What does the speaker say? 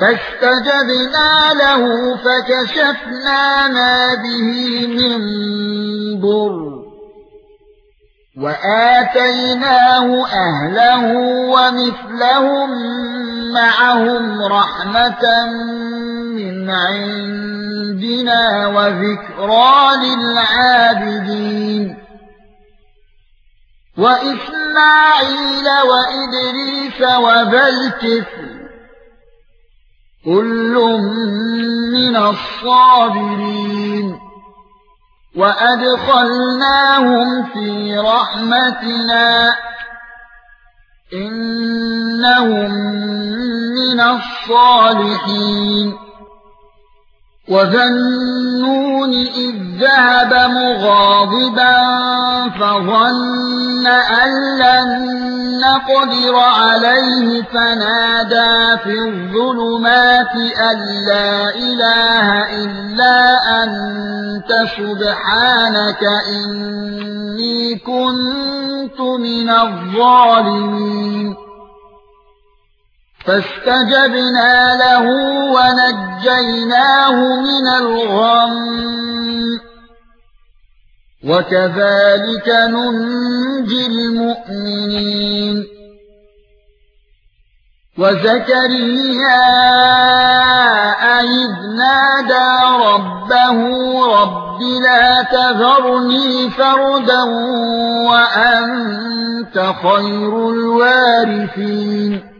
فاستجبنا له فكشفنا ما به من ضر وآتيناه أهله ومثلهم معهم رحمة من عندنا وذكرى للعابدين وإسماعيل وإدريس وبلكث كل من الصابرين وأدخلناهم في رحمتنا إنهم من الصالحين وذنون إذ ذهب مغاضبا فظن أن لن نقدر عليه فنادى في الظلمات أن لا إله إلا أنت سبحانك إني كنت من الظالمين فاستجبنا له ونجيناه من الغم وكذلك ننجي المؤمنين وزكريا إذ نادى ربه رب لا تذرني فردا وأنت خير الوارثين